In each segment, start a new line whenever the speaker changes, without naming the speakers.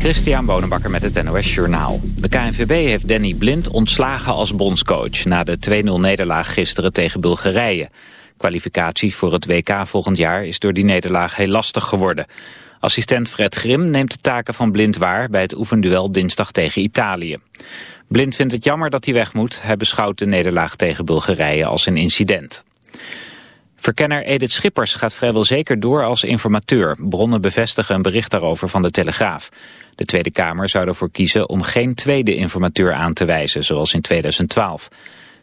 Christian Bonenbakker met het NOS Journaal. De KNVB heeft Danny Blind ontslagen als bondscoach... na de 2-0 nederlaag gisteren tegen Bulgarije. Kwalificatie voor het WK volgend jaar is door die nederlaag heel lastig geworden. Assistent Fred Grim neemt de taken van Blind waar... bij het oefenduel dinsdag tegen Italië. Blind vindt het jammer dat hij weg moet. Hij beschouwt de nederlaag tegen Bulgarije als een incident. Verkenner Edith Schippers gaat vrijwel zeker door als informateur. Bronnen bevestigen een bericht daarover van de Telegraaf. De Tweede Kamer zou ervoor kiezen om geen tweede informateur aan te wijzen, zoals in 2012.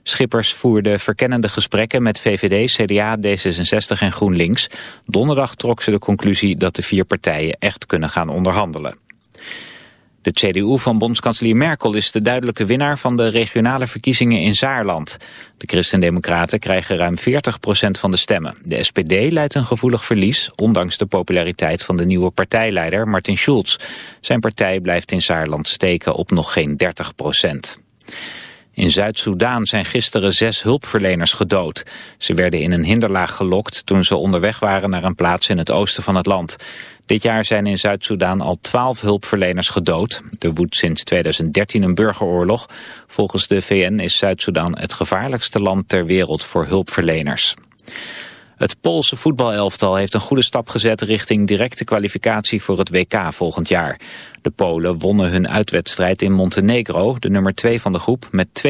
Schippers voerde verkennende gesprekken met VVD, CDA, D66 en GroenLinks. Donderdag trok ze de conclusie dat de vier partijen echt kunnen gaan onderhandelen. De CDU van bondskanselier Merkel is de duidelijke winnaar van de regionale verkiezingen in Zaarland. De Christendemocraten krijgen ruim 40% van de stemmen. De SPD leidt een gevoelig verlies, ondanks de populariteit van de nieuwe partijleider Martin Schulz. Zijn partij blijft in Zaarland steken op nog geen 30%. In Zuid-Soedan zijn gisteren zes hulpverleners gedood. Ze werden in een hinderlaag gelokt toen ze onderweg waren naar een plaats in het oosten van het land. Dit jaar zijn in Zuid-Soedan al twaalf hulpverleners gedood. Er woedt sinds 2013 een burgeroorlog. Volgens de VN is Zuid-Soedan het gevaarlijkste land ter wereld voor hulpverleners. Het Poolse voetbalelftal heeft een goede stap gezet richting directe kwalificatie voor het WK volgend jaar. De Polen wonnen hun uitwedstrijd in Montenegro, de nummer 2 van de groep, met 2-0.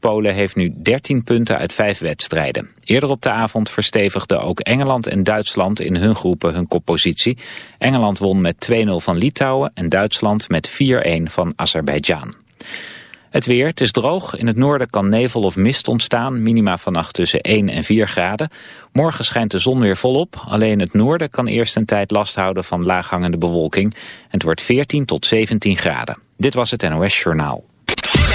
Polen heeft nu 13 punten uit 5 wedstrijden. Eerder op de avond verstevigden ook Engeland en Duitsland in hun groepen hun koppositie. Engeland won met 2-0 van Litouwen en Duitsland met 4-1 van Azerbeidzjan. Het weer, het is droog. In het noorden kan nevel of mist ontstaan. Minima vannacht tussen 1 en 4 graden. Morgen schijnt de zon weer volop. Alleen het noorden kan eerst een tijd last houden van laaghangende bewolking. Het wordt 14 tot 17 graden. Dit was het NOS Journaal.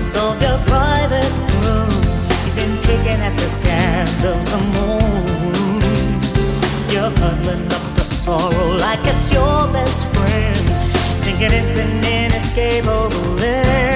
darkness of your private room. You've been kicking at the scandals of the moon. You're huddling up the sorrow like it's your best friend, thinking it's an inescapable end.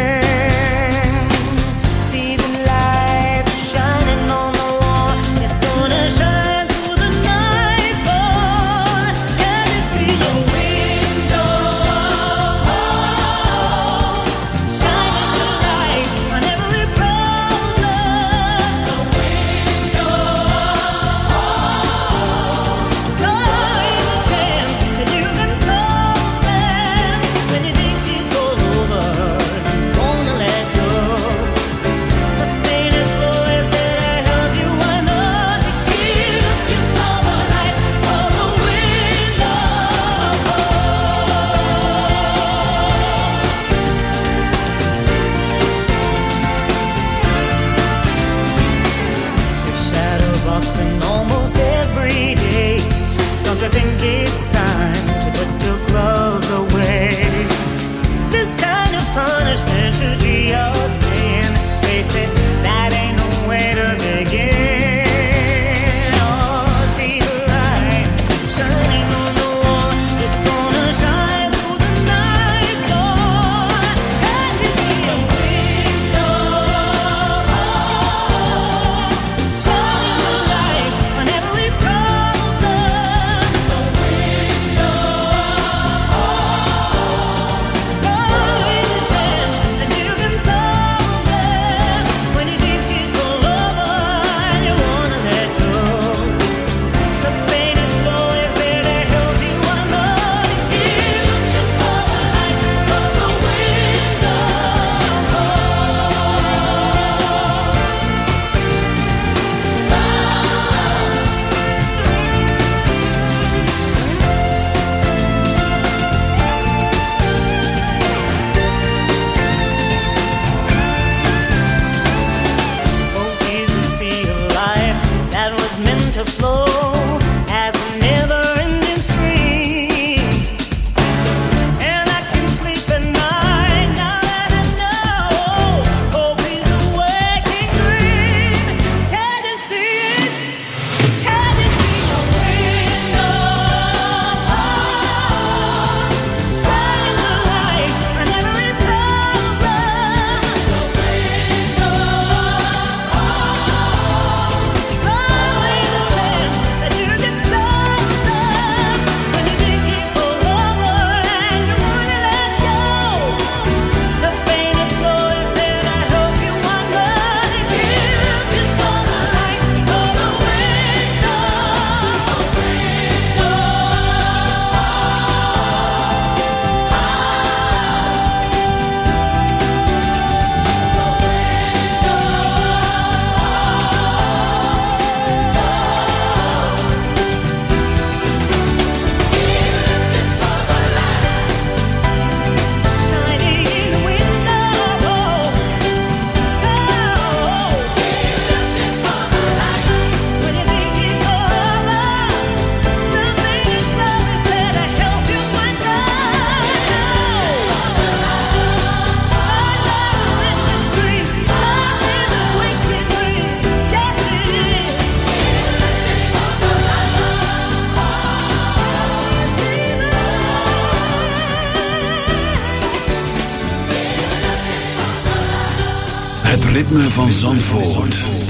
van Zandvoort.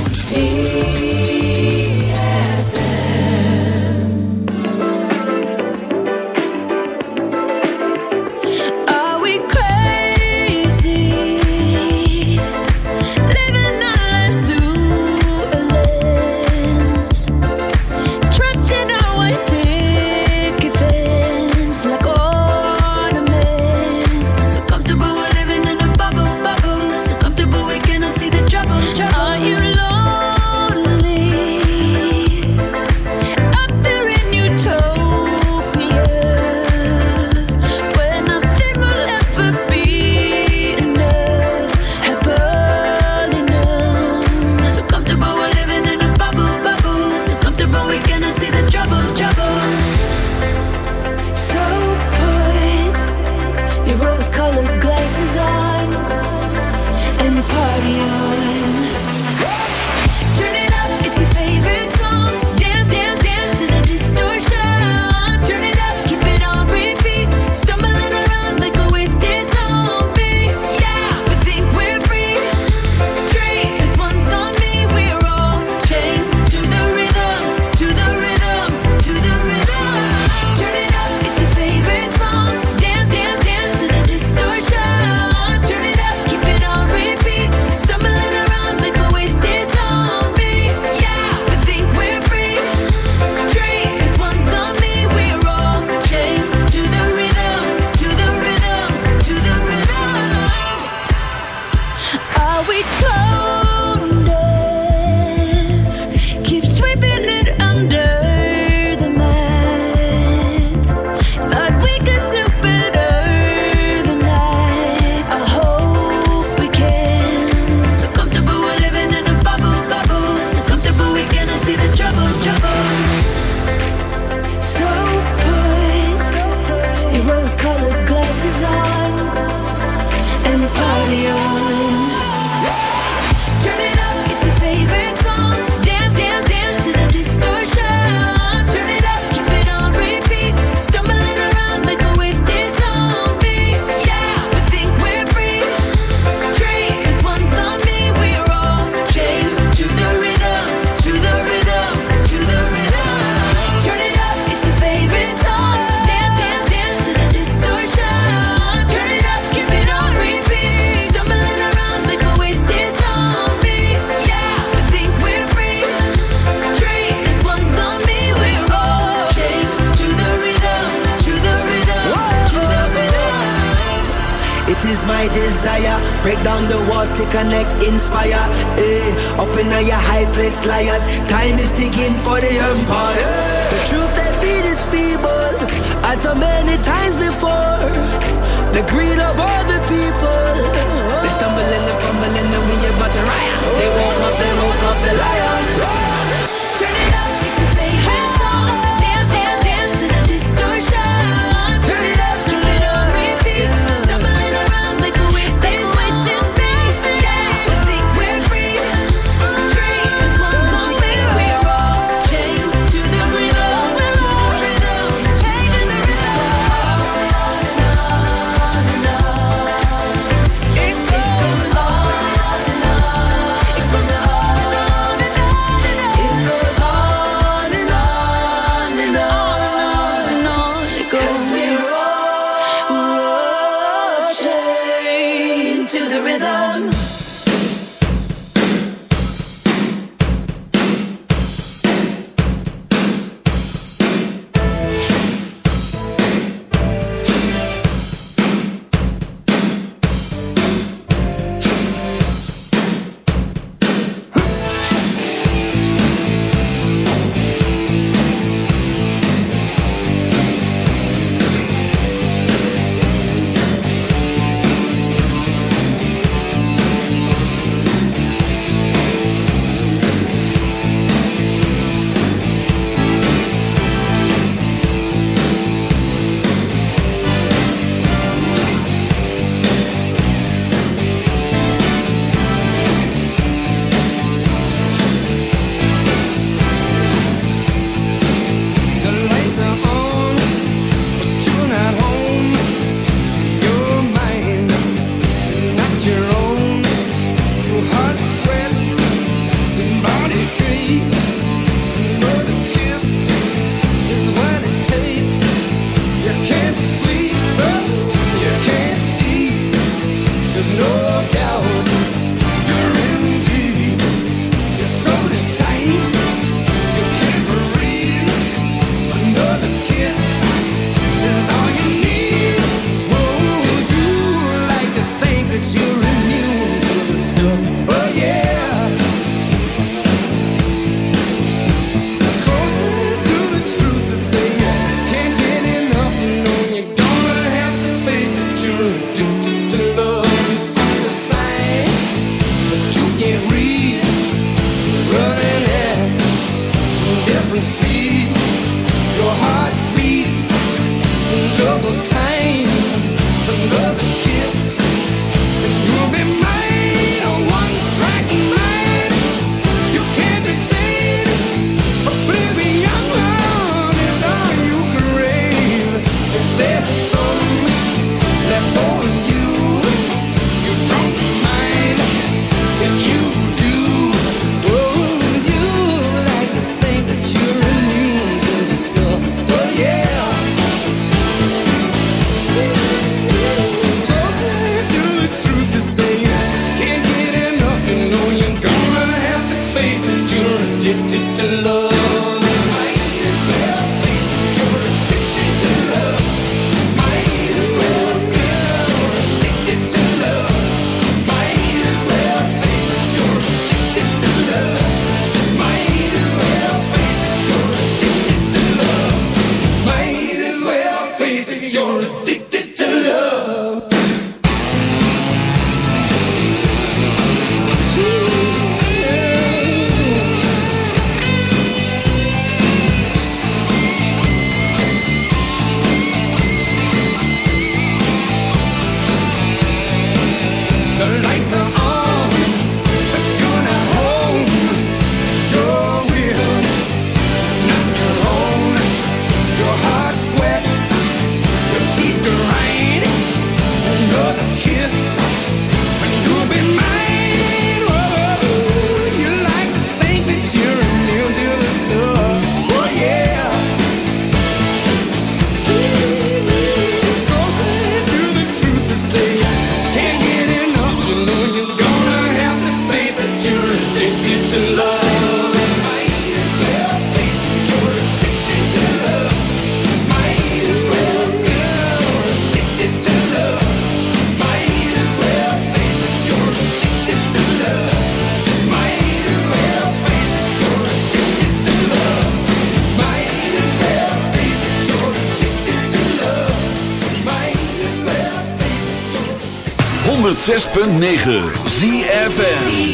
106.9 ZFN